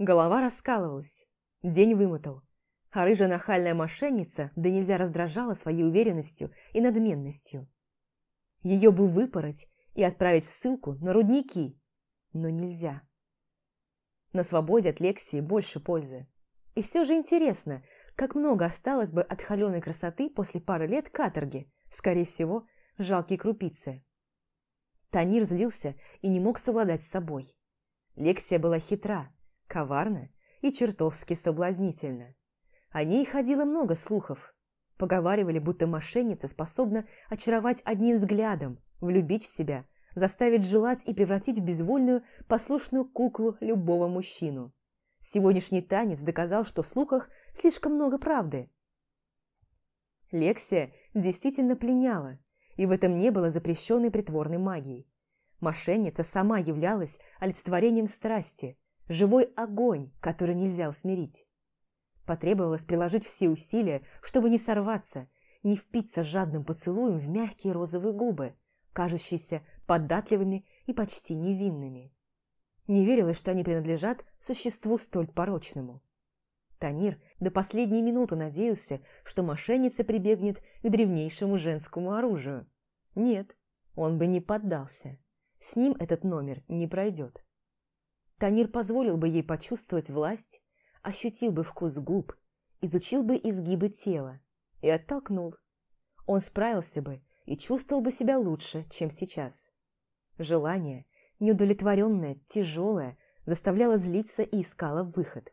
Голова раскалывалась, день вымотал, а рыжая нахальная мошенница да нельзя раздражала своей уверенностью и надменностью. Ее бы выпороть и отправить в ссылку на рудники, но нельзя. На свободе от Лексии больше пользы. И все же интересно, как много осталось бы от холеной красоты после пары лет каторги, скорее всего, жалкие крупицы. Танир злился и не мог совладать с собой. Лексия была хитра, коварна и чертовски соблазнительна. О ней ходило много слухов. Поговаривали, будто мошенница способна очаровать одним взглядом, влюбить в себя, заставить желать и превратить в безвольную, послушную куклу любого мужчину. Сегодняшний танец доказал, что в слухах слишком много правды. Лексия действительно пленяла, и в этом не было запрещенной притворной магии. Мошенница сама являлась олицетворением страсти, живой огонь, который нельзя усмирить. Потребовалось приложить все усилия, чтобы не сорваться, не впиться жадным поцелуем в мягкие розовые губы, кажущиеся податливыми и почти невинными. Не верилось, что они принадлежат существу столь порочному. Танир до последней минуты надеялся, что мошенница прибегнет к древнейшему женскому оружию. Нет, он бы не поддался. С ним этот номер не пройдет. Танир позволил бы ей почувствовать власть, ощутил бы вкус губ, изучил бы изгибы тела и оттолкнул. Он справился бы и чувствовал бы себя лучше, чем сейчас. Желание, неудовлетворенное, тяжелое, заставляло злиться и искало выход.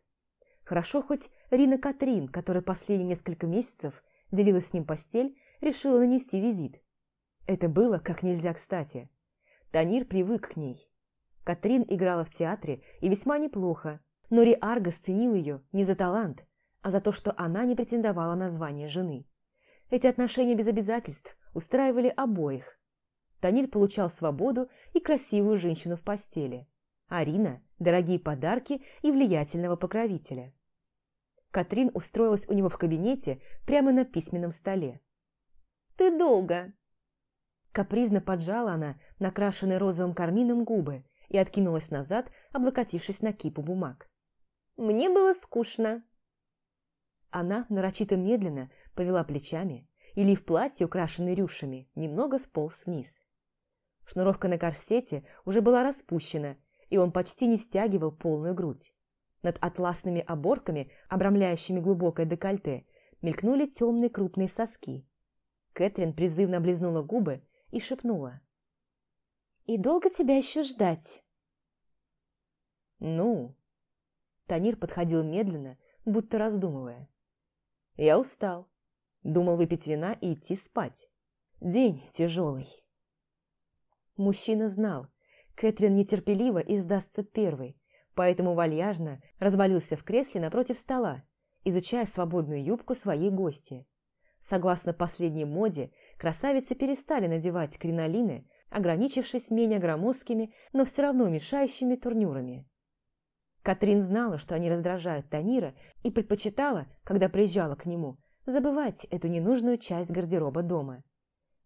Хорошо хоть Рина Катрин, которая последние несколько месяцев делила с ним постель, решила нанести визит. Это было как нельзя кстати. Танир привык к ней. Катрин играла в театре и весьма неплохо, но Риарго ценил ее не за талант, а за то, что она не претендовала на звание жены. Эти отношения без обязательств устраивали обоих. Таниль получал свободу и красивую женщину в постели. Арина – дорогие подарки и влиятельного покровителя. Катрин устроилась у него в кабинете прямо на письменном столе. «Ты долго!» Капризно поджала она накрашенные розовым кармином губы и откинулась назад, облокотившись на кипу бумаг. «Мне было скучно». Она нарочито медленно повела плечами, и лиф платья, украшенный рюшами, немного сполз вниз. Шнуровка на корсете уже была распущена, и он почти не стягивал полную грудь. Над атласными оборками, обрамляющими глубокое декольте, мелькнули темные крупные соски. Кэтрин призывно облизнула губы и шепнула. «И долго тебя еще ждать?» «Ну?» Танир подходил медленно, будто раздумывая. «Я устал. Думал выпить вина и идти спать. День тяжелый». Мужчина знал, Кэтрин нетерпеливо издастся первой, поэтому вальяжно развалился в кресле напротив стола, изучая свободную юбку своей гости. Согласно последней моде, красавицы перестали надевать кринолины, ограничившись менее громоздкими, но все равно мешающими турнюрами. Катрин знала, что они раздражают Танира, и предпочитала, когда приезжала к нему, забывать эту ненужную часть гардероба дома.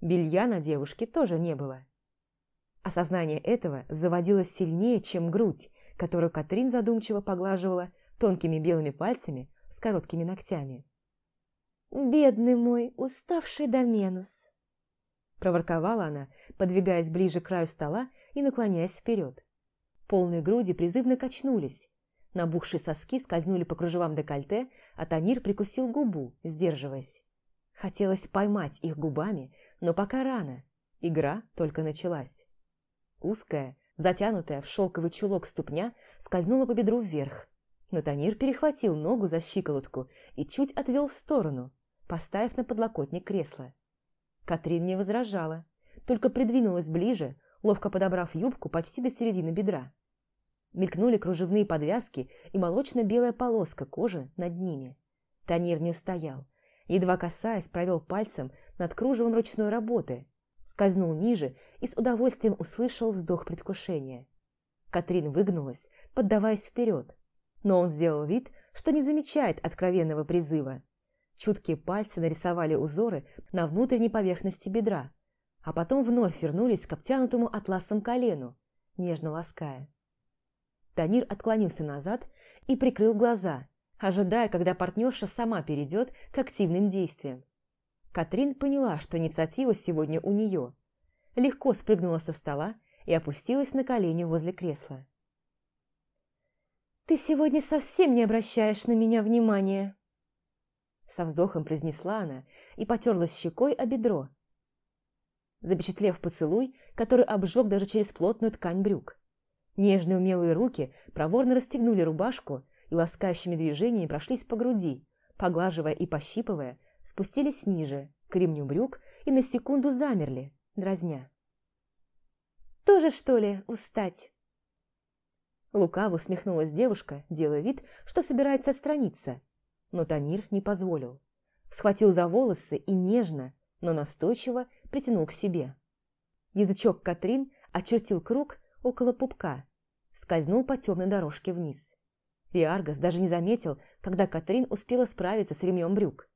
Белья на девушке тоже не было. Осознание этого заводило сильнее, чем грудь, которую Катрин задумчиво поглаживала тонкими белыми пальцами с короткими ногтями. «Бедный мой, уставший Доменус!» Проворковала она, подвигаясь ближе к краю стола и наклоняясь вперед. Полные груди призывно качнулись. Набухшие соски скользнули по кружевам декольте, а Танир прикусил губу, сдерживаясь. Хотелось поймать их губами, но пока рано. Игра только началась. Узкая, затянутая в шелковый чулок ступня скользнула по бедру вверх. Но Танир перехватил ногу за щиколотку и чуть отвел в сторону, поставив на подлокотник кресла. Катрин не возражала, только придвинулась ближе, ловко подобрав юбку почти до середины бедра. Мелькнули кружевные подвязки и молочно-белая полоска кожи над ними. Танир не устоял. Едва касаясь, провел пальцем над кружевом ручной работы, скользнул ниже и с удовольствием услышал вздох предвкушения. Катрин выгнулась, поддаваясь вперед, но он сделал вид, что не замечает откровенного призыва. Чуткие пальцы нарисовали узоры на внутренней поверхности бедра, а потом вновь вернулись к обтянутому атласом колену, нежно лаская. Танир отклонился назад и прикрыл глаза, ожидая, когда партнерша сама перейдет к активным действиям. Катрин поняла, что инициатива сегодня у нее. Легко спрыгнула со стола и опустилась на колени возле кресла. «Ты сегодня совсем не обращаешь на меня внимания!» Со вздохом произнесла она и потерлась щекой о бедро, запечатлев поцелуй, который обжег даже через плотную ткань брюк. Нежные умелые руки проворно расстегнули рубашку и ласкающими движениями прошлись по груди, поглаживая и пощипывая, спустились ниже, к ремню брюк и на секунду замерли, дразня. «Тоже, что ли, устать?» Лукаво усмехнулась девушка, делая вид, что собирается отстраниться. Но Танир не позволил. Схватил за волосы и нежно, но настойчиво притянул к себе. Язычок Катрин очертил круг около пупка, скользнул по темной дорожке вниз. Риаргас даже не заметил, когда Катрин успела справиться с ремнем брюк.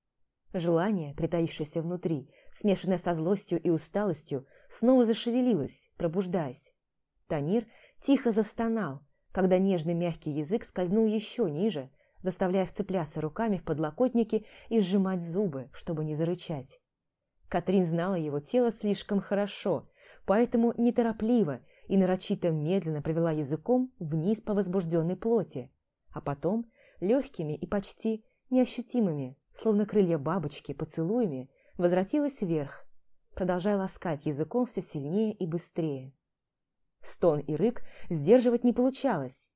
Желание, притаившееся внутри, смешанное со злостью и усталостью, снова зашевелилось, пробуждаясь. Танир тихо застонал, когда нежный мягкий язык скользнул еще ниже, заставляя вцепляться руками в подлокотники и сжимать зубы, чтобы не зарычать. Катрин знала его тело слишком хорошо, поэтому неторопливо и нарочито медленно провела языком вниз по возбужденной плоти, а потом легкими и почти неощутимыми, словно крылья бабочки, поцелуями, возвратилась вверх, продолжая ласкать языком все сильнее и быстрее. Стон и рык сдерживать не получалось.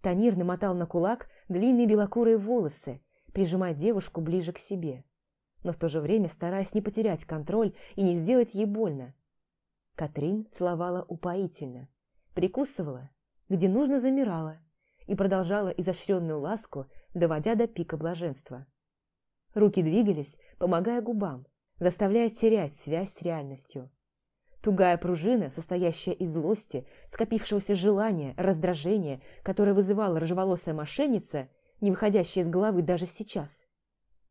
Танир намотал на кулак длинные белокурые волосы, прижимая девушку ближе к себе, но в то же время стараясь не потерять контроль и не сделать ей больно. Катрин целовала упоительно, прикусывала, где нужно замирала, и продолжала изощренную ласку, доводя до пика блаженства. Руки двигались, помогая губам, заставляя терять связь с реальностью. Тугая пружина, состоящая из злости, скопившегося желания, раздражения, которое вызывала рыжеволосая мошенница, не выходящая из головы даже сейчас,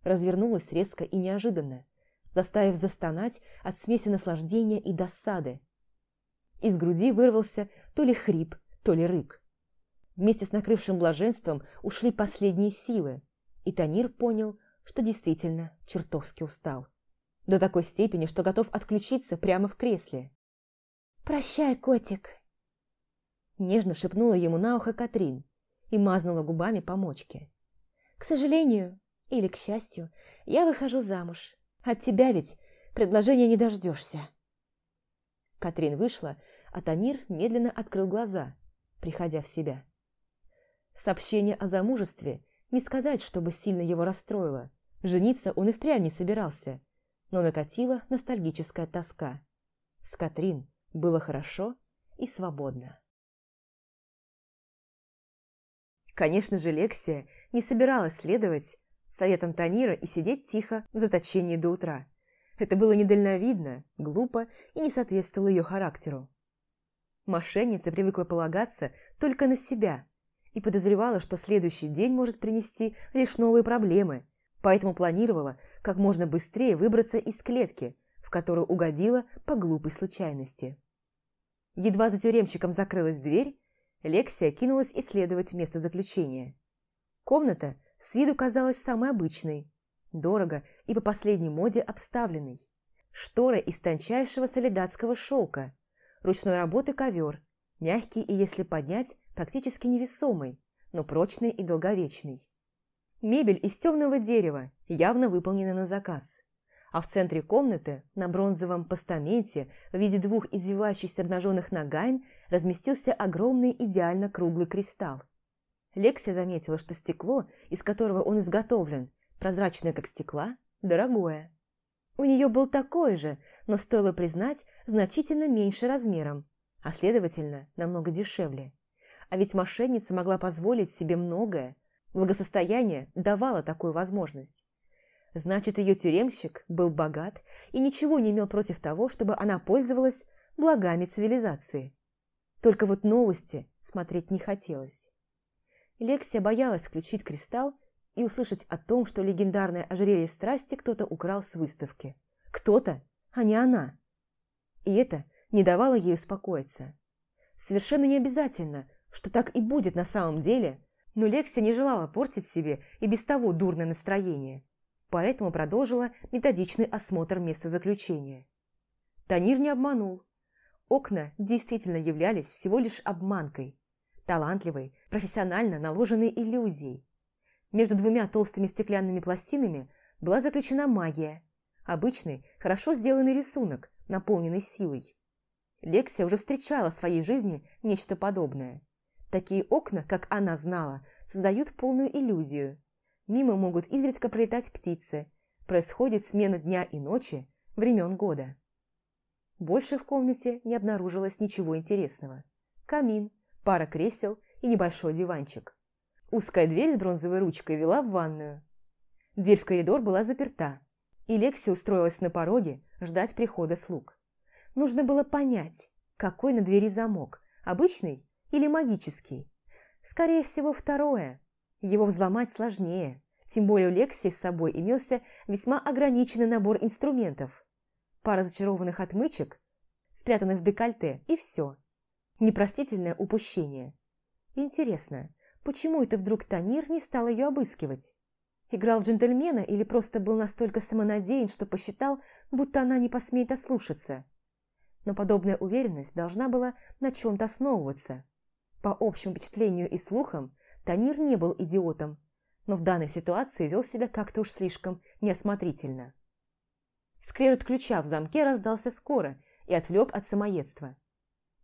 развернулась резко и неожиданно, заставив застонать от смеси наслаждения и досады. Из груди вырвался то ли хрип, то ли рык. Вместе с накрывшим блаженством ушли последние силы, и Танир понял, что действительно чертовски устал. До такой степени, что готов отключиться прямо в кресле. «Прощай, котик!» Нежно шепнула ему на ухо Катрин и мазнула губами по мочке. «К сожалению, или к счастью, я выхожу замуж. От тебя ведь предложения не дождешься». Катрин вышла, а Танир медленно открыл глаза, приходя в себя. Сообщение о замужестве не сказать, чтобы сильно его расстроило. Жениться он и впрямь не собирался, но накатила ностальгическая тоска. С Катрин было хорошо и свободно. Конечно же, Лексия не собиралась следовать советам Танира и сидеть тихо в заточении до утра. Это было недальновидно, глупо и не соответствовало ее характеру. Мошенница привыкла полагаться только на себя и подозревала, что следующий день может принести лишь новые проблемы, поэтому планировала как можно быстрее выбраться из клетки, в которую угодила по глупой случайности. Едва за тюремщиком закрылась дверь, Лексия кинулась исследовать место заключения. Комната с виду казалась самой обычной, дорого и по последней моде обставленной. Шторы из тончайшего солидатского шелка, ручной работы ковер, мягкий и, если поднять, практически невесомый, но прочный и долговечный. Мебель из темного дерева, явно выполнена на заказ. А в центре комнаты, на бронзовом постаменте, в виде двух извивающихся обнаженных нагайн, разместился огромный идеально круглый кристалл. Лексия заметила, что стекло, из которого он изготовлен, прозрачное как стекла, дорогое. У нее был такой же, но стоило признать, значительно меньше размером, а следовательно, намного дешевле. А ведь мошенница могла позволить себе многое. Благосостояние давало такую возможность. Значит, ее тюремщик был богат и ничего не имел против того, чтобы она пользовалась благами цивилизации. Только вот новости смотреть не хотелось. Лексия боялась включить кристалл и услышать о том, что легендарное ожерелье страсти кто-то украл с выставки. Кто-то, а не она. И это не давало ей успокоиться. Совершенно не обязательно, что так и будет на самом деле, но Лексия не желала портить себе и без того дурное настроение, поэтому продолжила методичный осмотр места заключения. Танир не обманул. Окна действительно являлись всего лишь обманкой, талантливой, профессионально наложенной иллюзией. Между двумя толстыми стеклянными пластинами была заключена магия, обычный, хорошо сделанный рисунок, наполненный силой. Лексия уже встречала в своей жизни нечто подобное. Такие окна, как она знала, создают полную иллюзию. Мимо могут изредка пролетать птицы. Происходит смена дня и ночи, времен года. Больше в комнате не обнаружилось ничего интересного. Камин, пара кресел и небольшой диванчик. Узкая дверь с бронзовой ручкой вела в ванную. Дверь в коридор была заперта, и Лекси устроилась на пороге ждать прихода слуг. Нужно было понять, какой на двери замок, обычный или магический. Скорее всего, второе. Его взломать сложнее, тем более у Лекси с собой имелся весьма ограниченный набор инструментов. Пара зачарованных отмычек, спрятанных в декольте, и все. Непростительное упущение. Интересно, почему это вдруг Танир не стал ее обыскивать? Играл джентльмена или просто был настолько самонадеян, что посчитал, будто она не посмеет ослушаться? Но подобная уверенность должна была на чем-то основываться. По общему впечатлению и слухам, Танир не был идиотом, но в данной ситуации вел себя как-то уж слишком неосмотрительно. Скрежет ключа в замке раздался скоро и отвлек от самоедства.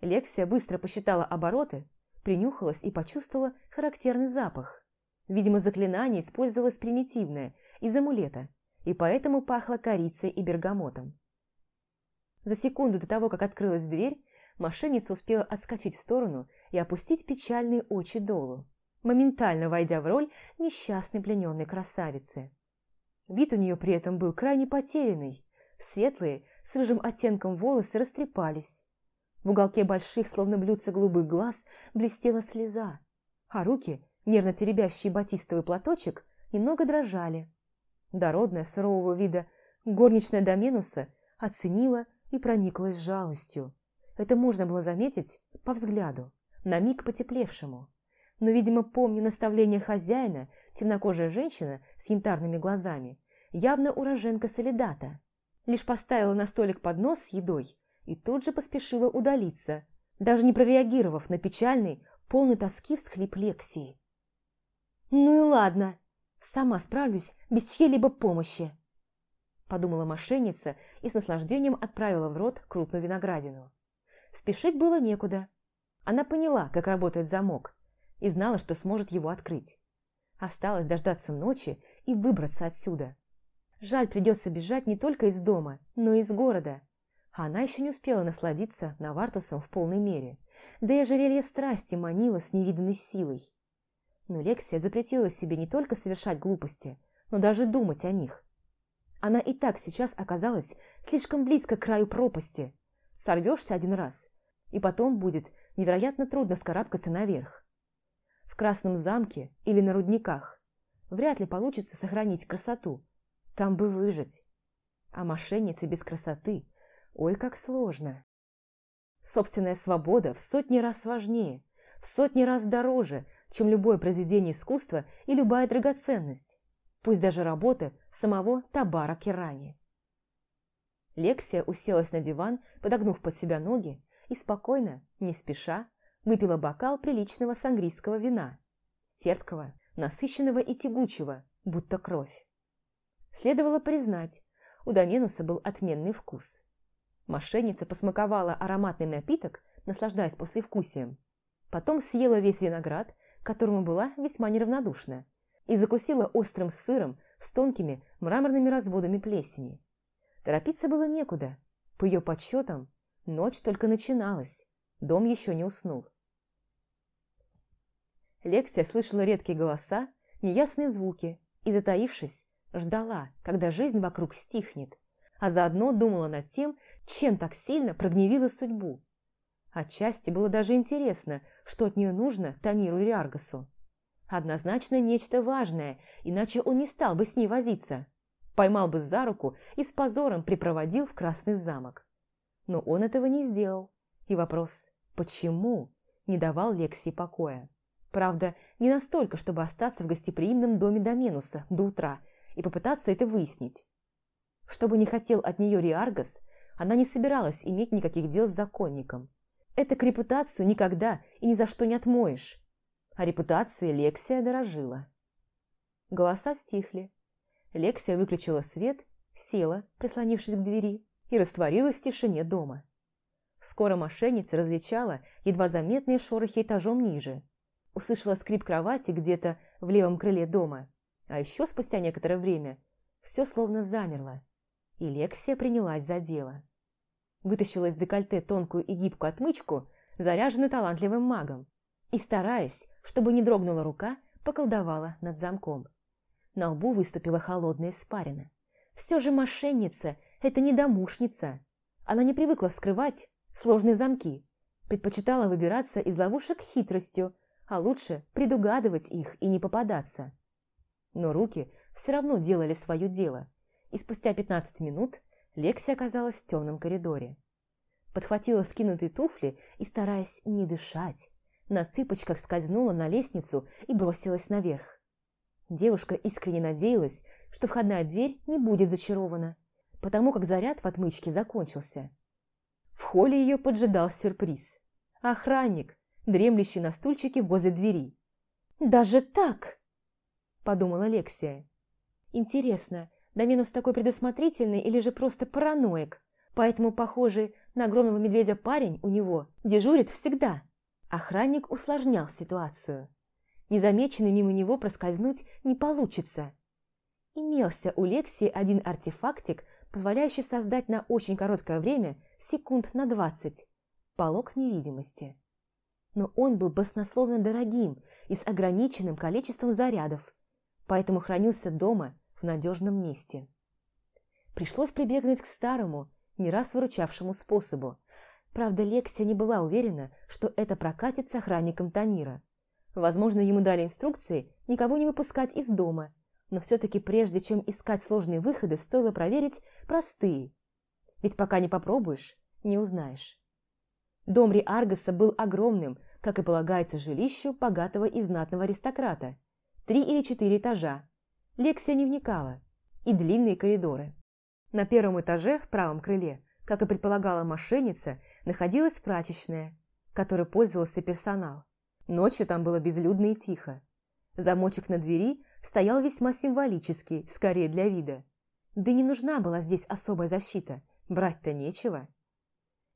Лексия быстро посчитала обороты, принюхалась и почувствовала характерный запах. Видимо, заклинание использовалось примитивное, из амулета, и поэтому пахло корицей и бергамотом. За секунду до того, как открылась дверь, мошенница успела отскочить в сторону и опустить печальные очи долу, моментально войдя в роль несчастной плененной красавицы. Вид у нее при этом был крайне потерянный, светлые, с рыжим оттенком волосы растрепались. В уголке больших, словно блюдца голубых глаз, блестела слеза, а руки, нервно теребящие батистовый платочек, немного дрожали. Дородная, сурового вида, горничная Доменуса оценила и прониклась жалостью. Это можно было заметить по взгляду, на миг потеплевшему. Но, видимо, помня наставление хозяина, темнокожая женщина с янтарными глазами, явно уроженка Солидата, лишь поставила на столик поднос с едой и тут же поспешила удалиться, даже не прореагировав на печальный, полный тоски всхлип Лексии. «Ну и ладно, сама справлюсь без чьей-либо помощи», подумала мошенница и с наслаждением отправила в рот крупную виноградину. Спешить было некуда. Она поняла, как работает замок, и знала, что сможет его открыть. Осталось дождаться ночи и выбраться отсюда. Жаль, придется бежать не только из дома, но и из города. Она еще не успела насладиться Навартусом в полной мере. Да и ожерелье страсти манило с невиданной силой. Но Лексия запретила себе не только совершать глупости, но даже думать о них. Она и так сейчас оказалась слишком близко к краю пропасти, Сорвешься один раз, и потом будет невероятно трудно вскарабкаться наверх. В Красном замке или на рудниках вряд ли получится сохранить красоту. Там бы выжить. А мошеннице без красоты, ой, как сложно. Собственная свобода в сотни раз важнее, в сотни раз дороже, чем любое произведение искусства и любая драгоценность, пусть даже работа самого Табара Кирани. Лексия уселась на диван, подогнув под себя ноги, и спокойно, не спеша, выпила бокал приличного сангрийского вина. Терпкого, насыщенного и тягучего, будто кровь. Следовало признать, у Доменуса был отменный вкус. Мошенница посмаковала ароматный напиток, наслаждаясь послевкусием. Потом съела весь виноград, к которому была весьма неравнодушна, и закусила острым сыром с тонкими мраморными разводами плесени. Торопиться было некуда. По ее подсчетам, ночь только начиналась, дом еще не уснул. Лексия слышала редкие голоса, неясные звуки и, затаившись, ждала, когда жизнь вокруг стихнет, а заодно думала над тем, чем так сильно прогневила судьбу. Отчасти было даже интересно, что от нее нужно Таниру Риаргасу. Однозначно нечто важное, иначе он не стал бы с ней возиться поймал бы за руку и с позором припроводил в Красный замок. Но он этого не сделал. И вопрос «почему?» не давал Лексии покоя. Правда, не настолько, чтобы остаться в гостеприимном доме Доменуса до утра и попытаться это выяснить. Что бы ни хотел от нее Риаргас, она не собиралась иметь никаких дел с законником. Это к репутацию никогда и ни за что не отмоешь. А репутацией Лексия дорожила. Голоса стихли. Лексия выключила свет, села, прислонившись к двери, и растворилась в тишине дома. Скоро мошенница различала едва заметные шорохи этажом ниже. Услышала скрип кровати где-то в левом крыле дома. А еще спустя некоторое время все словно замерло, и Лексия принялась за дело. Вытащила из декольте тонкую и гибкую отмычку, заряженную талантливым магом, и, стараясь, чтобы не дрогнула рука, поколдовала над замком. На лбу выступила холодная испарина. Все же мошенница – это не домушница. Она не привыкла вскрывать сложные замки, предпочитала выбираться из ловушек хитростью, а лучше предугадывать их и не попадаться. Но руки все равно делали свое дело, и спустя 15 минут Лекси оказалась в темном коридоре. Подхватила скинутые туфли и, стараясь не дышать, на цыпочках скользнула на лестницу и бросилась наверх. Девушка искренне надеялась, что входная дверь не будет зачарована, потому как заряд в отмычке закончился. В холле ее поджидал сюрприз. Охранник, дремлющий на стульчике возле двери. «Даже так?» – подумала Лексия. «Интересно, Доминус такой предусмотрительный или же просто параноик, поэтому похожий на огромного медведя парень у него дежурит всегда?» Охранник усложнял ситуацию. Незамеченный мимо него проскользнуть не получится. Имелся у Лексии один артефактик, позволяющий создать на очень короткое время, секунд на двадцать, полог невидимости. Но он был баснословно дорогим и с ограниченным количеством зарядов, поэтому хранился дома в надежном месте. Пришлось прибегнуть к старому, не раз выручавшему способу – Правда, Лексия не была уверена, что это прокатит с охранником Танира. Возможно, ему дали инструкции никого не выпускать из дома, но все-таки прежде чем искать сложные выходы, стоило проверить простые. Ведь пока не попробуешь, не узнаешь. Дом Риаргаса был огромным, как и полагается жилищу богатого и знатного аристократа. Три или четыре этажа. Лексия не вникала. И длинные коридоры. На первом этаже, в правом крыле, как и предполагала мошенница, находилась прачечная, которой пользовался персонал. Ночью там было безлюдно и тихо. Замочек на двери стоял весьма символический, скорее для вида. Да не нужна была здесь особая защита, брать-то нечего.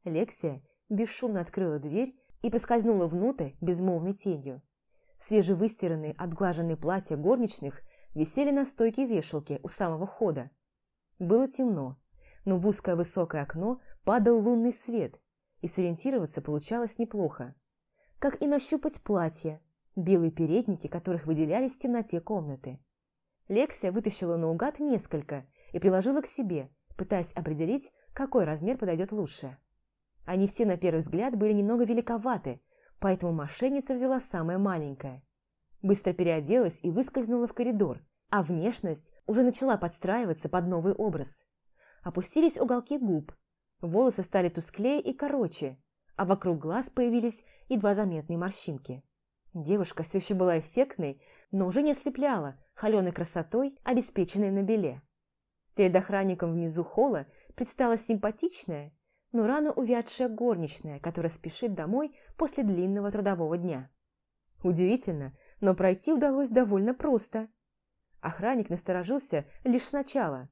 Лексия бесшумно открыла дверь и проскользнула внутрь безмолвной тенью. Свежевыстиранные, отглаженные платья горничных висели на стойке вешалки у самого входа. Было темно, но в узкое высокое окно падал лунный свет, и сориентироваться получалось неплохо. Как и нащупать платье, белые передники, которых выделялись в темноте комнаты. Лексия вытащила наугад несколько и приложила к себе, пытаясь определить, какой размер подойдет лучше. Они все на первый взгляд были немного великоваты, поэтому мошенница взяла самое маленькое. Быстро переоделась и выскользнула в коридор, а внешность уже начала подстраиваться под новый образ опустились уголки губ, волосы стали тусклее и короче, а вокруг глаз появились едва заметные морщинки. Девушка все еще была эффектной, но уже не ослепляла, холеной красотой, обеспеченной на беле. Перед охранником внизу холла предстала симпатичная, но рано увядшая горничная, которая спешит домой после длинного трудового дня. Удивительно, но пройти удалось довольно просто. Охранник насторожился лишь сначала,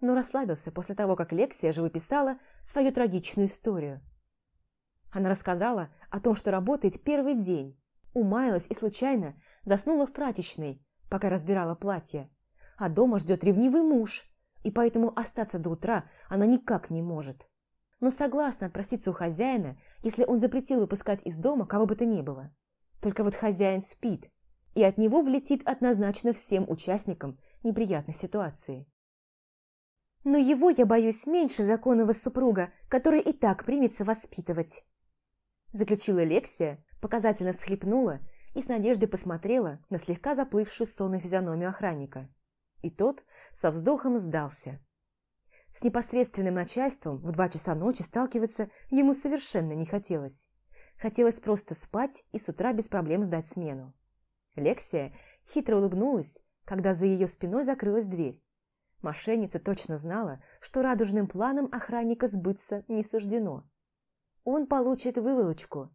но расслабился после того, как Лексия же выписала свою трагичную историю. Она рассказала о том, что работает первый день, умаялась и случайно заснула в прачечной, пока разбирала платье, а дома ждет ревнивый муж, и поэтому остаться до утра она никак не может. Но согласна отпроситься у хозяина, если он запретил выпускать из дома кого бы то ни было. Только вот хозяин спит, и от него влетит однозначно всем участникам неприятной ситуации. Но его я боюсь меньше законного супруга, который и так примется воспитывать. Заключила Лексия, показательно всхлипнула и с надеждой посмотрела на слегка заплывшую сонную физиономию охранника. И тот со вздохом сдался. С непосредственным начальством в два часа ночи сталкиваться ему совершенно не хотелось. Хотелось просто спать и с утра без проблем сдать смену. Лексия хитро улыбнулась, когда за ее спиной закрылась дверь. Мошенница точно знала, что радужным планом охранника сбыться не суждено. Он получит выволочку.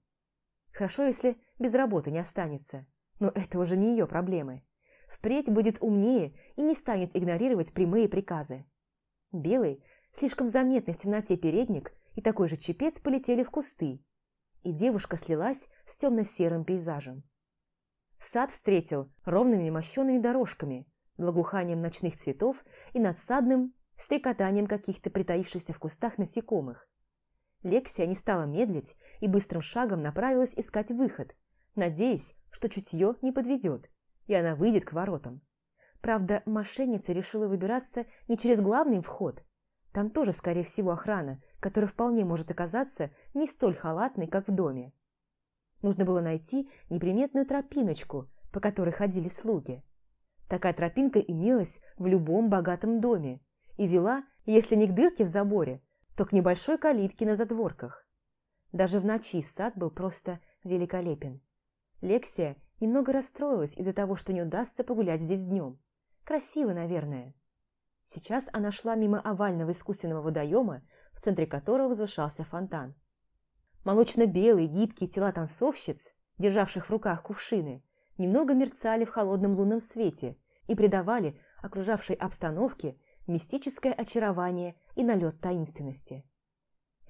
Хорошо, если без работы не останется, но это уже не ее проблемы. Впредь будет умнее и не станет игнорировать прямые приказы. Белый, слишком заметный в темноте передник и такой же чепец полетели в кусты, и девушка слилась с темно-серым пейзажем. Сад встретил ровными мощеными дорожками, благоуханием ночных цветов и надсадным стрекотанием каких-то притаившихся в кустах насекомых. Лексия не стала медлить и быстрым шагом направилась искать выход, надеясь, что чутье не подведет, и она выйдет к воротам. Правда, мошенница решила выбираться не через главный вход. Там тоже, скорее всего, охрана, которая вполне может оказаться не столь халатной, как в доме. Нужно было найти неприметную тропиночку, по которой ходили слуги. Такая тропинка имелась в любом богатом доме и вела, если не к дырке в заборе, то к небольшой калитке на задворках. Даже в ночи сад был просто великолепен. Лексия немного расстроилась из-за того, что не удастся погулять здесь днем. Красиво, наверное. Сейчас она шла мимо овального искусственного водоема, в центре которого возвышался фонтан. Молочно-белые гибкие тела танцовщиц, державших в руках кувшины, немного мерцали в холодном лунном свете и придавали окружавшей обстановке мистическое очарование и налет таинственности.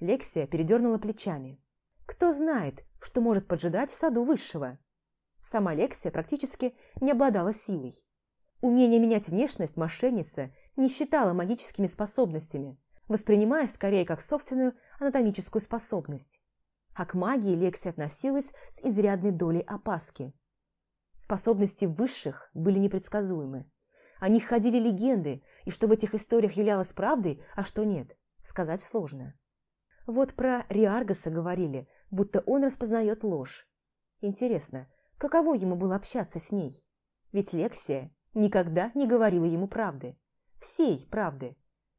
Лексия передернула плечами. Кто знает, что может поджидать в саду высшего? Сама Лексия практически не обладала силой. Умение менять внешность мошенница не считала магическими способностями, воспринимая скорее как собственную анатомическую способность. А к магии Лекси относилась с изрядной долей опаски. Способности высших были непредсказуемы. О них ходили легенды, и что в этих историях являлось правдой, а что нет, сказать сложно. Вот про Риаргаса говорили, будто он распознает ложь. Интересно, каково ему было общаться с ней? Ведь Лексия никогда не говорила ему правды. Всей правды.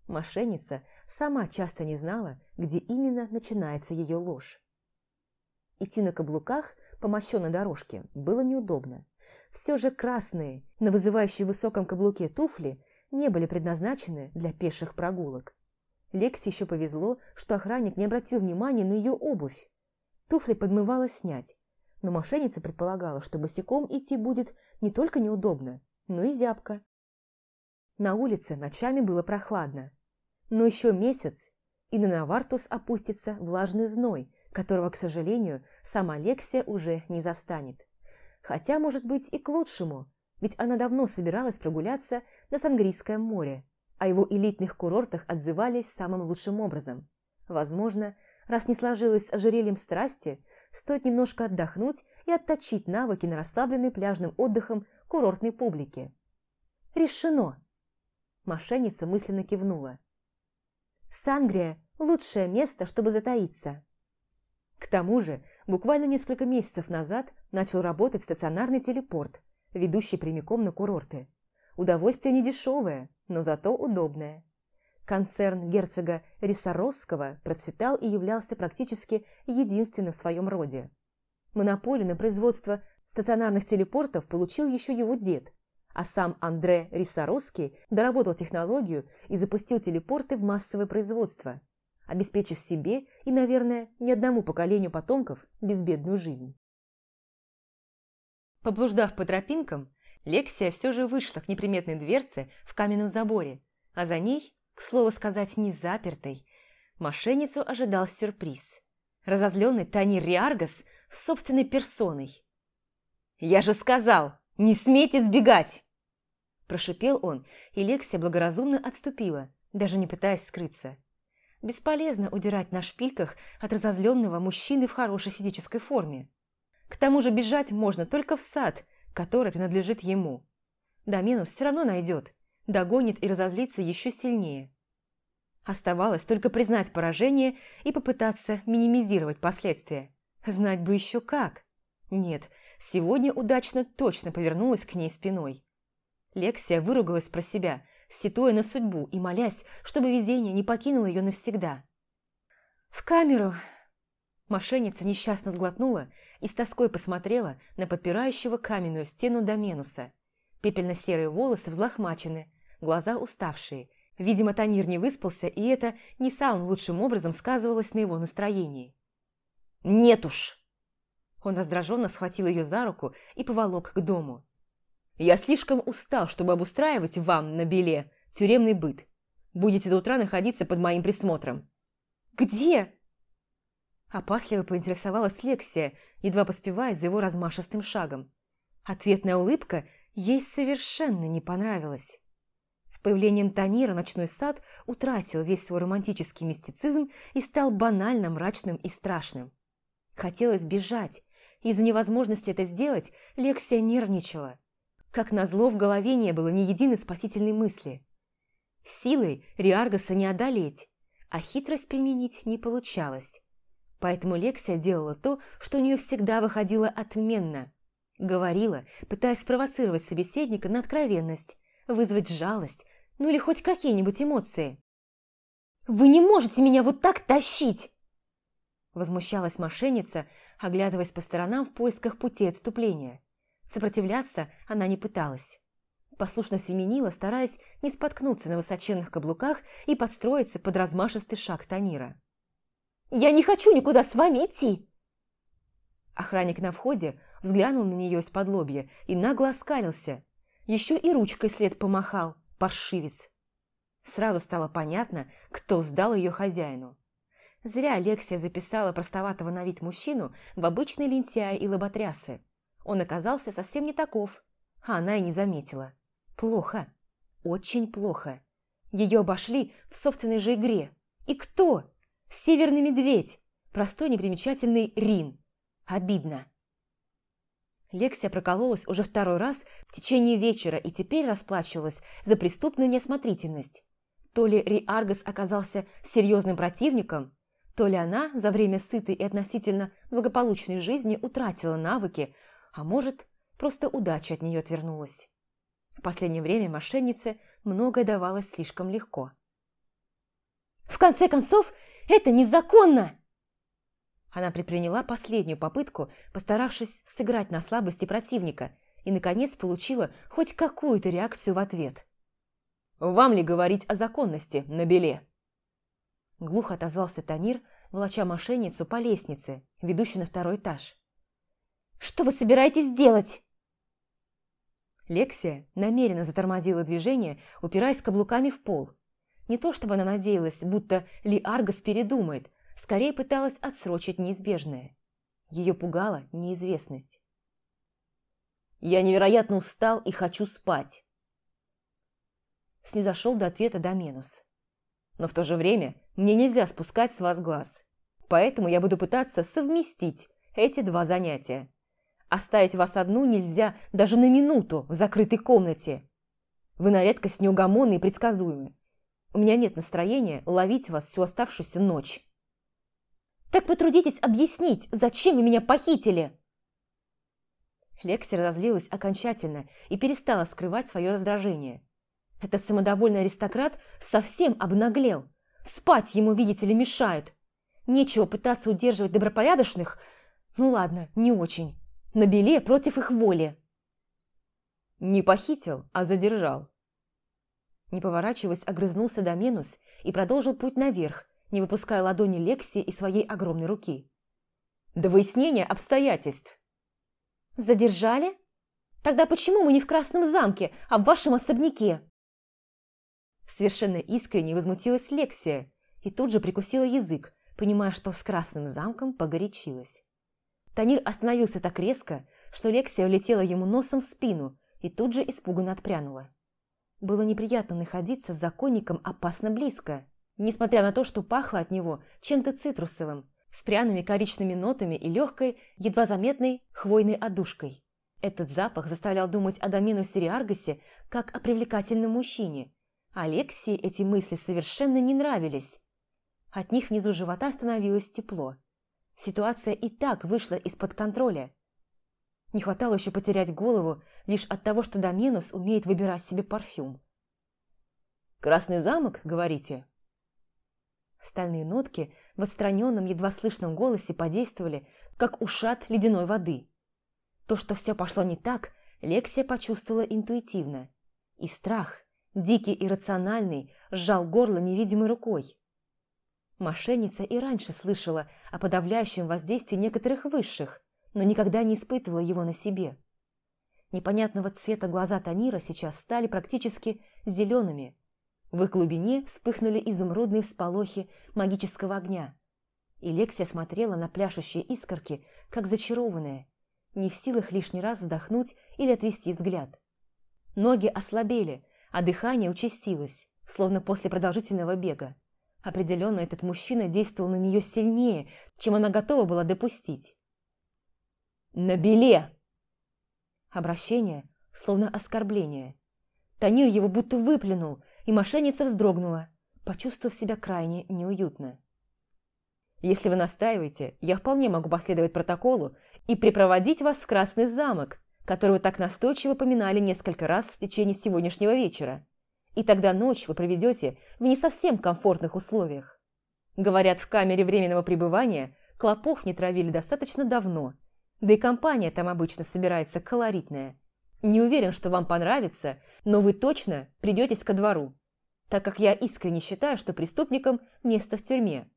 Мошенница сама часто не знала, где именно начинается ее ложь. Идти на каблуках по мощенной дорожке было неудобно. Все же красные, на вызывающей высоком каблуке туфли не были предназначены для пеших прогулок. Лексе еще повезло, что охранник не обратил внимания на ее обувь. Туфли подмывало снять, но мошенница предполагала, что босиком идти будет не только неудобно, но и зябко. На улице ночами было прохладно, но еще месяц, и на Навартус опустится влажный зной, которого, к сожалению, сама Лексия уже не застанет. Хотя, может быть, и к лучшему, ведь она давно собиралась прогуляться на Сангрийское море, а его элитных курортах отзывались самым лучшим образом. Возможно, раз не сложилось с ожерельем страсти, стоит немножко отдохнуть и отточить навыки на расслабленной пляжным отдыхом курортной публики. Решено! Мошенница мысленно кивнула. Сангрия – лучшее место, чтобы затаиться. К тому же, буквально несколько месяцев назад начал работать стационарный телепорт, ведущий прямиком на курорты. Удовольствие не дешевое, но зато удобное. Концерн герцога Рисоросского процветал и являлся практически единственным в своем роде. Монополию на производство стационарных телепортов получил еще его дед, а сам Андре Рисоросский доработал технологию и запустил телепорты в массовое производство – обеспечив себе и, наверное, ни одному поколению потомков безбедную жизнь. Поблуждав по тропинкам, Лексия все же вышла к неприметной дверце в каменном заборе, а за ней, к слову сказать, не запертой, мошенницу ожидал сюрприз. Разозленный Танир Риаргас собственной персоной. «Я же сказал, не смейте сбегать!» Прошипел он, и Лексия благоразумно отступила, даже не пытаясь скрыться. Бесполезно удирать на шпильках от разозленного мужчины в хорошей физической форме. К тому же бежать можно только в сад, который принадлежит ему. Доменус все равно найдет, догонит и разозлится еще сильнее. Оставалось только признать поражение и попытаться минимизировать последствия. Знать бы еще как. Нет, сегодня удачно точно повернулась к ней спиной. Лексия выругалась про себя – сетуя на судьбу и молясь, чтобы везение не покинуло ее навсегда. «В камеру!» Мошенница несчастно сглотнула и с тоской посмотрела на подпирающего каменную стену Доменуса. Пепельно-серые волосы взлохмачены, глаза уставшие. Видимо, Танир не выспался, и это не самым лучшим образом сказывалось на его настроении. «Нет уж!» Он раздраженно схватил ее за руку и поволок к дому. «Я слишком устал, чтобы обустраивать вам на беле тюремный быт. Будете до утра находиться под моим присмотром». «Где?» Опасливо поинтересовалась Лексия, едва поспевая за его размашистым шагом. Ответная улыбка ей совершенно не понравилась. С появлением Танира ночной сад утратил весь свой романтический мистицизм и стал банально мрачным и страшным. Хотелось бежать, и из-за невозможности это сделать Лексия нервничала. Как назло, в голове не было ни единой спасительной мысли. Силой Риаргаса не одолеть, а хитрость применить не получалось. Поэтому Лексия делала то, что у нее всегда выходило отменно. Говорила, пытаясь спровоцировать собеседника на откровенность, вызвать жалость, ну или хоть какие-нибудь эмоции. «Вы не можете меня вот так тащить!» Возмущалась мошенница, оглядываясь по сторонам в поисках пути отступления. Сопротивляться она не пыталась. Послушно семенила, стараясь не споткнуться на высоченных каблуках и подстроиться под размашистый шаг Танира. «Я не хочу никуда с вами идти!» Охранник на входе взглянул на нее из-под лобья и нагло оскалился. Еще и ручкой след помахал, паршивец. Сразу стало понятно, кто сдал ее хозяину. Зря Алексия записала простоватого на вид мужчину в обычные лентяи и лоботрясы. Он оказался совсем не таков, а она и не заметила. Плохо. Очень плохо. Ее обошли в собственной же игре. И кто? Северный медведь. Простой непримечательный Рин. Обидно. Лексия прокололась уже второй раз в течение вечера и теперь расплачивалась за преступную неосмотрительность. То ли Риаргас оказался серьезным противником, то ли она за время сытой и относительно благополучной жизни утратила навыки, а может, просто удача от нее отвернулась. В последнее время мошеннице многое давалось слишком легко. «В конце концов, это незаконно!» Она предприняла последнюю попытку, постаравшись сыграть на слабости противника, и, наконец, получила хоть какую-то реакцию в ответ. «Вам ли говорить о законности на беле?» Глухо отозвался Танир, волоча мошенницу по лестнице, ведущей на второй этаж. «Что вы собираетесь делать?» Лексия намеренно затормозила движение, упираясь каблуками в пол. Не то чтобы она надеялась, будто Ли Аргос передумает, скорее пыталась отсрочить неизбежное. Ее пугала неизвестность. «Я невероятно устал и хочу спать!» Снизошел до ответа Доменус. «Но в то же время мне нельзя спускать с вас глаз, поэтому я буду пытаться совместить эти два занятия. Оставить вас одну нельзя даже на минуту в закрытой комнате. Вы на редкость неугомонны и предсказуемы. У меня нет настроения ловить вас всю оставшуюся ночь». Так потрудитесь объяснить, зачем вы меня похитили!» Лекси разозлилась окончательно и перестала скрывать свое раздражение. Этот самодовольный аристократ совсем обнаглел. Спать ему, видите ли, мешают. Нечего пытаться удерживать добропорядочных. Ну ладно, не очень. На беле против их воли. Не похитил, а задержал. Не поворачиваясь, огрызнулся Доменус и продолжил путь наверх, не выпуская ладони Лекси и своей огромной руки. «До выяснения обстоятельств». «Задержали? Тогда почему мы не в Красном замке, а в вашем особняке?» Совершенно искренне возмутилась Лексия и тут же прикусила язык, понимая, что с Красным замком погорячилась. Танир остановился так резко, что Лексия влетела ему носом в спину и тут же испуганно отпрянула. Было неприятно находиться с законником опасно близко несмотря на то, что пахло от него чем-то цитрусовым, с пряными коричными нотами и легкой, едва заметной хвойной одушкой. Этот запах заставлял думать о Домину Сириаргасе как о привлекательном мужчине. Алексии эти мысли совершенно не нравились. От них внизу живота становилось тепло. Ситуация и так вышла из-под контроля. Не хватало еще потерять голову лишь от того, что Доменус умеет выбирать себе парфюм. «Красный замок, говорите?» Стальные нотки в отстраненном, едва слышном голосе подействовали, как ушат ледяной воды. То, что все пошло не так, Лексия почувствовала интуитивно. И страх, дикий и рациональный, сжал горло невидимой рукой. Мошенница и раньше слышала о подавляющем воздействии некоторых высших, но никогда не испытывала его на себе. Непонятного цвета глаза Танира сейчас стали практически зелеными. В их глубине вспыхнули изумрудные всполохи магического огня. И Лексия смотрела на пляшущие искорки, как зачарованная, не в силах лишний раз вздохнуть или отвести взгляд. Ноги ослабели, а дыхание участилось, словно после продолжительного бега. Определенно этот мужчина действовал на нее сильнее, чем она готова была допустить. «На беле!» Обращение, словно оскорбление. Танир его будто выплюнул, и мошенница вздрогнула, почувствовав себя крайне неуютно. «Если вы настаиваете, я вполне могу последовать протоколу и припроводить вас в Красный замок, который вы так настойчиво поминали несколько раз в течение сегодняшнего вечера и тогда ночь вы проведете в не совсем комфортных условиях. Говорят, в камере временного пребывания клопов не травили достаточно давно, да и компания там обычно собирается колоритная. Не уверен, что вам понравится, но вы точно придетесь ко двору, так как я искренне считаю, что преступникам место в тюрьме.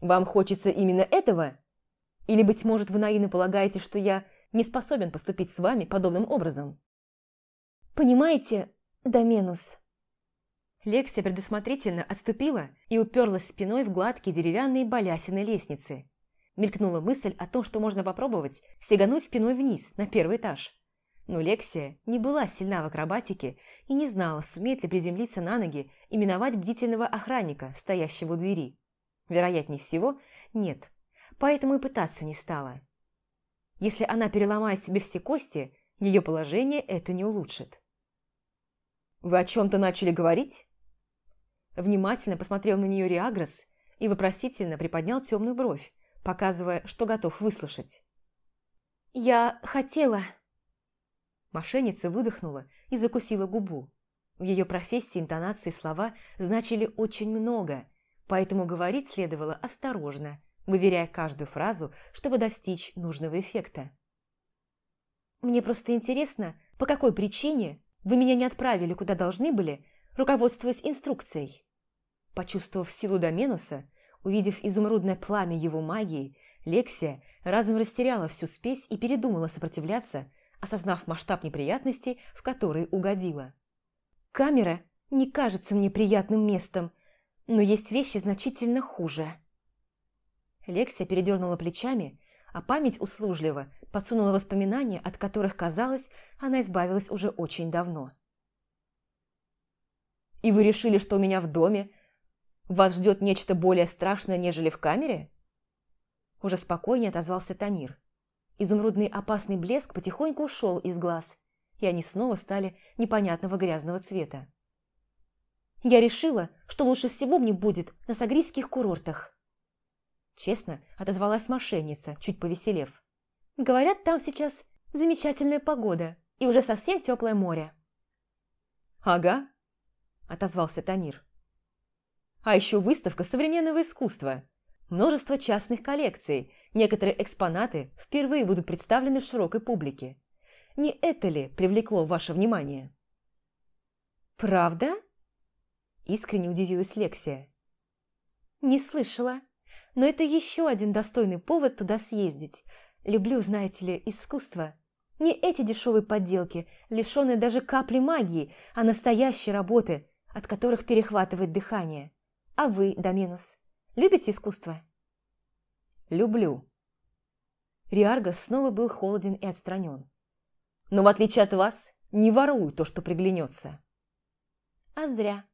Вам хочется именно этого? Или, быть может, вы наивно полагаете, что я не способен поступить с вами подобным образом? Понимаете, Доменус, Лексия предусмотрительно отступила и уперлась спиной в гладкие деревянные балясины лестницы. Мелькнула мысль о том, что можно попробовать сигануть спиной вниз, на первый этаж. Но Лексия не была сильна в акробатике и не знала, сумеет ли приземлиться на ноги и миновать бдительного охранника, стоящего у двери. Вероятнее всего, нет, поэтому и пытаться не стала. Если она переломает себе все кости, ее положение это не улучшит. «Вы о чем-то начали говорить?» Внимательно посмотрел на нее Риагрос и вопросительно приподнял темную бровь, показывая, что готов выслушать. «Я хотела...» Мошенница выдохнула и закусила губу. В ее профессии интонации слова значили очень много, поэтому говорить следовало осторожно, выверяя каждую фразу, чтобы достичь нужного эффекта. «Мне просто интересно, по какой причине вы меня не отправили, куда должны были, руководствуясь инструкцией. Почувствовав силу Доменуса, увидев изумрудное пламя его магии, Лексия разом растеряла всю спесь и передумала сопротивляться, осознав масштаб неприятностей, в которые угодила. «Камера не кажется мне приятным местом, но есть вещи значительно хуже». Лексия передернула плечами, а память услужливо подсунула воспоминания, от которых, казалось, она избавилась уже очень давно. И вы решили, что у меня в доме вас ждет нечто более страшное, нежели в камере?» Уже спокойнее отозвался Танир. Изумрудный опасный блеск потихоньку ушел из глаз, и они снова стали непонятного грязного цвета. «Я решила, что лучше всего мне будет на сагрийских курортах». Честно, отозвалась мошенница, чуть повеселев. «Говорят, там сейчас замечательная погода и уже совсем теплое море». «Ага, отозвался Танир. А еще выставка современного искусства. Множество частных коллекций, некоторые экспонаты впервые будут представлены широкой публике. Не это ли привлекло ваше внимание? «Правда?» – искренне удивилась Лексия. «Не слышала. Но это еще один достойный повод туда съездить. Люблю, знаете ли, искусство. Не эти дешевые подделки, лишенные даже капли магии, а настоящие работы, от которых перехватывает дыхание. А вы, Доменус, любите искусство? Люблю. Риаргас снова был холоден и отстранен. Но в отличие от вас, не ворую то, что приглянется. А зря.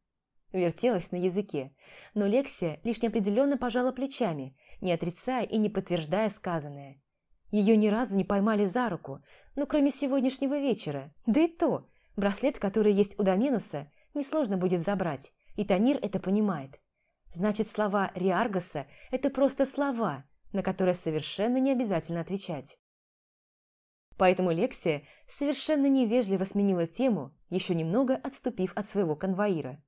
Вертелась на языке, но Лексия лишь неопределенно пожала плечами, не отрицая и не подтверждая сказанное. Ее ни разу не поймали за руку, ну кроме сегодняшнего вечера, да и то, браслет, который есть у Доменуса, несложно будет забрать, и Танир это понимает. Значит, слова Риаргаса – это просто слова, на которые совершенно не обязательно отвечать. Поэтому Лексия совершенно невежливо сменила тему, еще немного отступив от своего конвоира.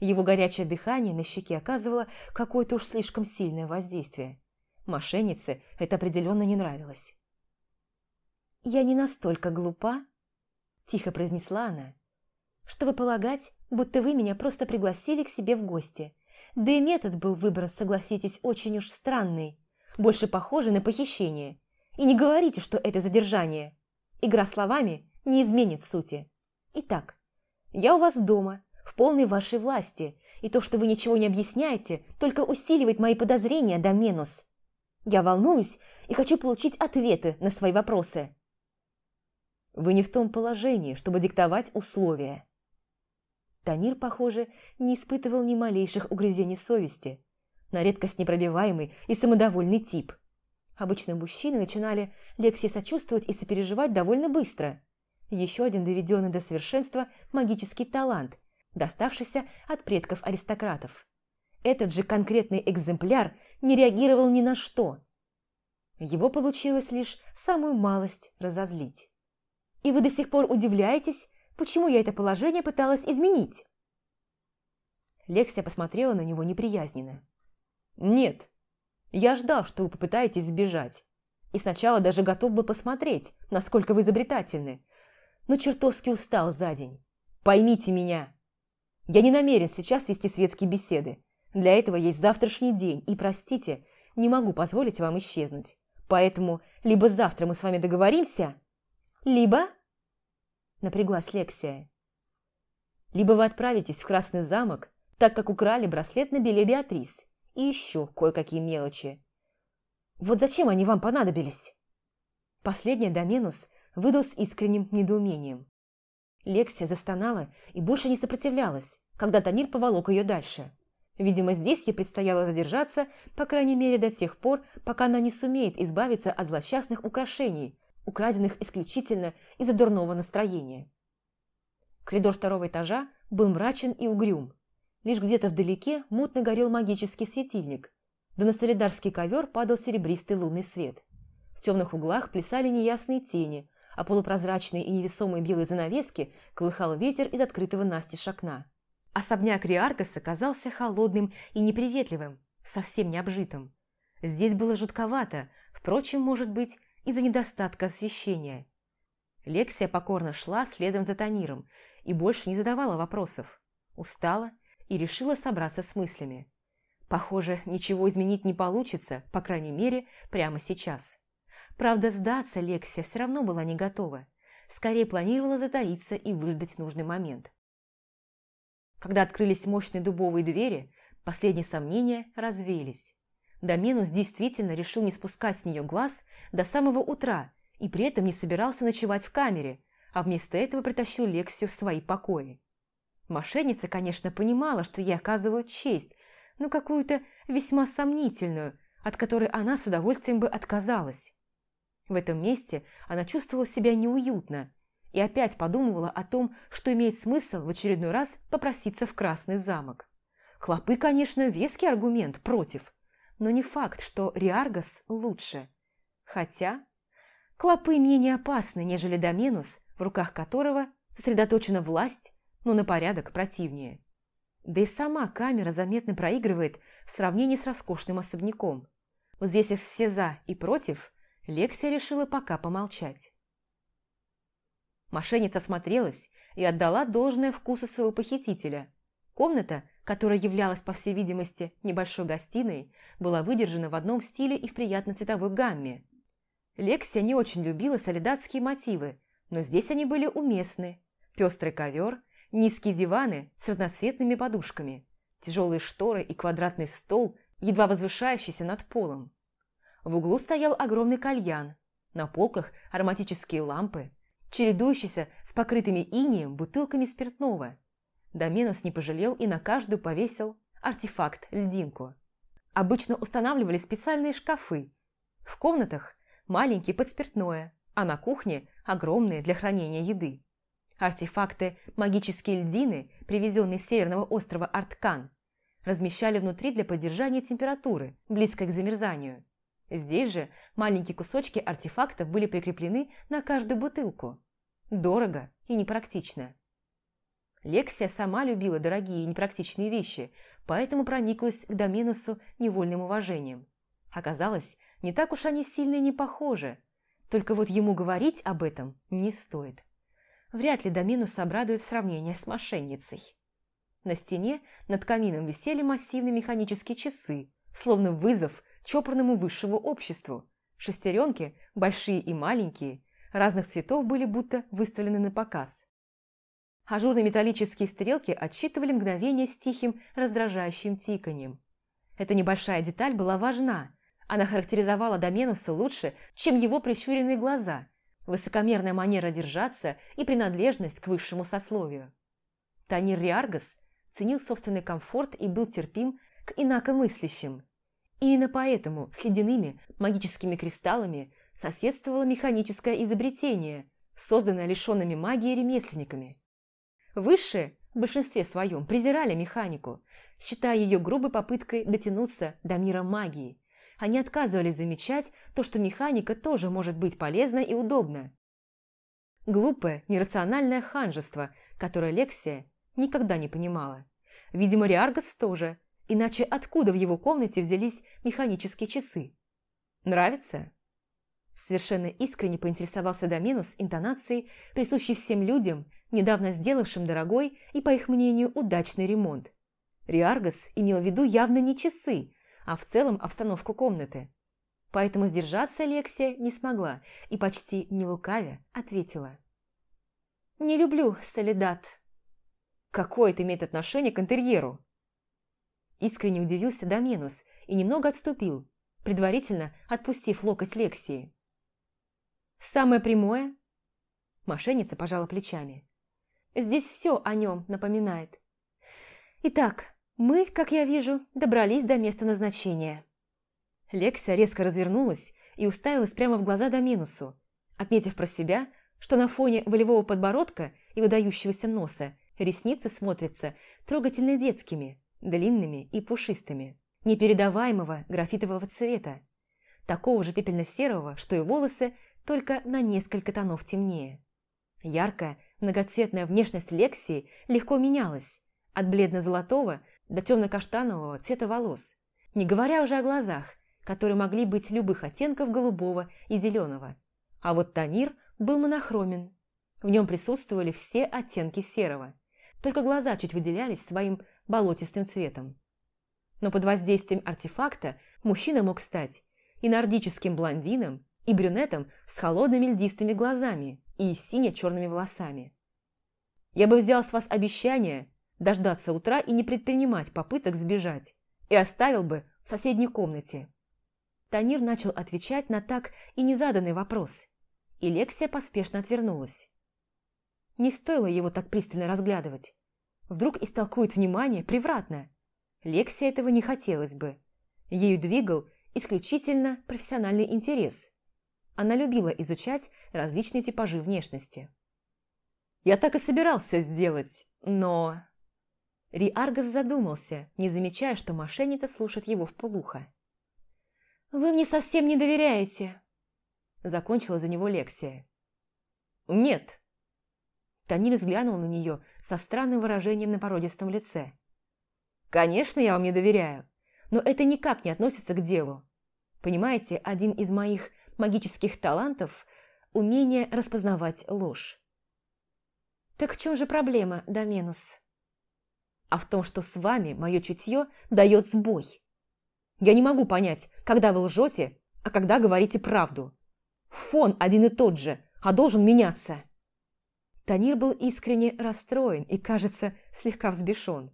Его горячее дыхание на щеке оказывало какое-то уж слишком сильное воздействие. Мошеннице это определенно не нравилось. «Я не настолько глупа», – тихо произнесла она, – «чтобы полагать, будто вы меня просто пригласили к себе в гости. Да и метод был выбран, согласитесь, очень уж странный, больше похожий на похищение. И не говорите, что это задержание. Игра словами не изменит сути. Итак, я у вас дома, в полной вашей власти, и то, что вы ничего не объясняете, только усиливает мои подозрения до минус. Я волнуюсь и хочу получить ответы на свои вопросы. Вы не в том положении, чтобы диктовать условия. Танир, похоже, не испытывал ни малейших угрызений совести. На редкость непробиваемый и самодовольный тип. Обычно мужчины начинали Лекси сочувствовать и сопереживать довольно быстро. Еще один доведенный до совершенства магический талант, доставшийся от предков-аристократов. Этот же конкретный экземпляр не реагировал ни на что. Его получилось лишь самую малость разозлить. И вы до сих пор удивляетесь, Почему я это положение пыталась изменить?» Лексия посмотрела на него неприязненно. «Нет, я ждал, что вы попытаетесь сбежать. И сначала даже готов был посмотреть, насколько вы изобретательны. Но чертовски устал за день. Поймите меня. Я не намерен сейчас вести светские беседы. Для этого есть завтрашний день, и, простите, не могу позволить вам исчезнуть. Поэтому либо завтра мы с вами договоримся, либо напряглась Лексия. «Либо вы отправитесь в Красный замок, так как украли браслет на беле Беатрис, и еще кое-какие мелочи. Вот зачем они вам понадобились?» Последняя Доменус выдал с искренним недоумением. Лексия застонала и больше не сопротивлялась, когда Танир поволок ее дальше. Видимо, здесь ей предстояло задержаться, по крайней мере, до тех пор, пока она не сумеет избавиться от злосчастных украшений, украденных исключительно из-за дурного настроения. Коридор второго этажа был мрачен и угрюм. Лишь где-то вдалеке мутно горел магический светильник, да на солидарский ковер падал серебристый лунный свет. В темных углах плясали неясные тени, а полупрозрачные и невесомые белые занавески колыхал ветер из открытого настежь окна. Особняк Риаргаса казался холодным и неприветливым, совсем не обжитым. Здесь было жутковато, впрочем, может быть, из-за недостатка освещения. Лексия покорно шла следом за Таниром и больше не задавала вопросов. Устала и решила собраться с мыслями. Похоже, ничего изменить не получится, по крайней мере, прямо сейчас. Правда, сдаться Лексия все равно была не готова. Скорее планировала затаиться и выждать нужный момент. Когда открылись мощные дубовые двери, последние сомнения развеялись. Доменус действительно решил не спускать с нее глаз до самого утра и при этом не собирался ночевать в камере, а вместо этого притащил Лексию в свои покои. Мошенница, конечно, понимала, что ей оказывают честь, но какую-то весьма сомнительную, от которой она с удовольствием бы отказалась. В этом месте она чувствовала себя неуютно и опять подумывала о том, что имеет смысл в очередной раз попроситься в Красный замок. Клопы, конечно, веский аргумент против, но не факт, что Риаргас лучше. Хотя клопы менее опасны, нежели Доменус, в руках которого сосредоточена власть, но на порядок противнее. Да и сама камера заметно проигрывает в сравнении с роскошным особняком. Взвесив все «за» и «против», Лексия решила пока помолчать. Мошенница смотрелась и отдала должное вкусу своего похитителя. Комната которая являлась, по всей видимости, небольшой гостиной, была выдержана в одном стиле и в приятной цветовой гамме. Лексия не очень любила солидатские мотивы, но здесь они были уместны. Пестрый ковер, низкие диваны с разноцветными подушками, тяжелые шторы и квадратный стол, едва возвышающийся над полом. В углу стоял огромный кальян, на полках ароматические лампы, чередующиеся с покрытыми инеем бутылками спиртного – Доменус не пожалел и на каждую повесил артефакт-льдинку. Обычно устанавливали специальные шкафы. В комнатах маленькие под спиртное, а на кухне огромные для хранения еды. Артефакты магические льдины, привезенные с северного острова Арткан, размещали внутри для поддержания температуры, близкой к замерзанию. Здесь же маленькие кусочки артефактов были прикреплены на каждую бутылку. Дорого и непрактично. Лексия сама любила дорогие и непрактичные вещи, поэтому прониклась к Доменусу невольным уважением. Оказалось, не так уж они сильно не похожи, только вот ему говорить об этом не стоит. Вряд ли Доминус обрадует сравнение с мошенницей. На стене над камином висели массивные механические часы, словно вызов чопорному высшему обществу. Шестеренки, большие и маленькие, разных цветов были будто выставлены на показ. Ажурные металлические стрелки отсчитывали мгновение с тихим, раздражающим тиканьем. Эта небольшая деталь была важна. Она характеризовала Доменуса лучше, чем его прищуренные глаза, высокомерная манера держаться и принадлежность к высшему сословию. Танир Риаргас ценил собственный комфорт и был терпим к инакомыслящим. Именно поэтому с ледяными магическими кристаллами соседствовало механическое изобретение, созданное лишенными магии ремесленниками. Высшие в большинстве своем презирали механику, считая ее грубой попыткой дотянуться до мира магии. Они отказывались замечать то, что механика тоже может быть полезна и удобна. Глупое, нерациональное ханжество, которое Лексия никогда не понимала. Видимо, Риаргас тоже, иначе откуда в его комнате взялись механические часы? Нравится? Совершенно искренне поинтересовался Доминус интонацией, присущей всем людям, недавно сделавшим дорогой и, по их мнению, удачный ремонт. Риаргас имел в виду явно не часы, а в целом обстановку комнаты. Поэтому сдержаться Лексия не смогла и почти не лукавя ответила. «Не люблю солидат». «Какое это имеет отношение к интерьеру?» Искренне удивился Доменус и немного отступил, предварительно отпустив локоть Лексии. «Самое прямое?» Мошенница пожала плечами. «Здесь все о нем напоминает. Итак, мы, как я вижу, добрались до места назначения». Лексия резко развернулась и уставилась прямо в глаза Доминусу, отметив про себя, что на фоне волевого подбородка и выдающегося носа ресницы смотрятся трогательно детскими, длинными и пушистыми, непередаваемого графитового цвета, такого же пепельно-серого, что и волосы, только на несколько тонов темнее. Яркая, многоцветная внешность Лексии легко менялась, от бледно-золотого до темно-каштанового цвета волос, не говоря уже о глазах, которые могли быть любых оттенков голубого и зеленого. А вот Танир был монохромен. В нем присутствовали все оттенки серого. Только глаза чуть выделялись своим болотистым цветом. Но под воздействием артефакта мужчина мог стать и нордическим блондином, и брюнетом с холодными льдистыми глазами и сине-черными волосами. Я бы взял с вас обещание дождаться утра и не предпринимать попыток сбежать, и оставил бы в соседней комнате. Танир начал отвечать на так и незаданный вопрос, и Лексия поспешно отвернулась. Не стоило его так пристально разглядывать. Вдруг истолкует внимание превратно. Лексе этого не хотелось бы. Ею двигал исключительно профессиональный интерес. Она любила изучать различные типажи внешности. «Я так и собирался сделать, но...» Риаргас задумался, не замечая, что мошенница слушает его в полухо. «Вы мне совсем не доверяете», – закончила за него Лексия. «Нет», Таниль взглянул на нее со странным выражением на породистом лице. «Конечно, я вам не доверяю, но это никак не относится к делу. Понимаете, один из моих магических талантов – умение распознавать ложь». «Так в чем же проблема, Доменус?» «А в том, что с вами мое чутье дает сбой. Я не могу понять, когда вы лжете, а когда говорите правду. Фон один и тот же, а должен меняться». Танир был искренне расстроен и, кажется, слегка взбешен.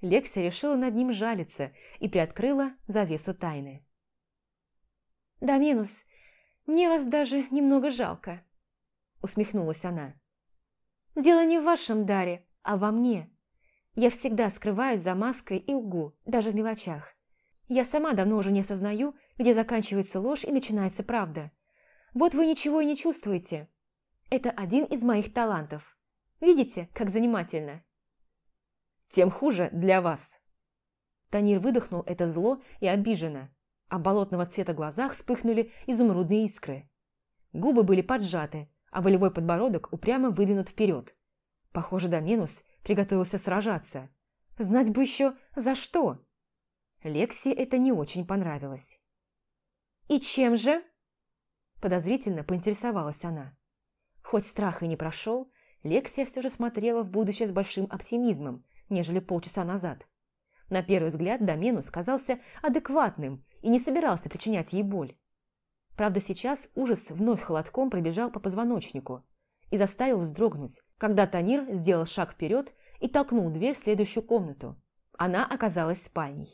Лекси решила над ним жалиться и приоткрыла завесу тайны. «Да, минус, мне вас даже немного жалко», – усмехнулась она. «Дело не в вашем даре, а во мне. Я всегда скрываюсь за маской и лгу, даже в мелочах. Я сама давно уже не осознаю, где заканчивается ложь и начинается правда. Вот вы ничего и не чувствуете, это один из моих талантов. Видите, как занимательно? Тем хуже для вас. Танир выдохнул это зло и обиженно, а болотного цвета глазах вспыхнули изумрудные искры. Губы были поджаты, а волевой подбородок упрямо выдвинут вперед. Похоже, Доменус приготовился сражаться. Знать бы еще за что. Лекси это не очень понравилось. «И чем же?» Подозрительно поинтересовалась она. Хоть страх и не прошел, Лексия все же смотрела в будущее с большим оптимизмом, нежели полчаса назад. На первый взгляд Доменус казался адекватным и не собирался причинять ей боль. Правда, сейчас ужас вновь холодком пробежал по позвоночнику и заставил вздрогнуть, когда Танир сделал шаг вперед и толкнул дверь в следующую комнату. Она оказалась спальней.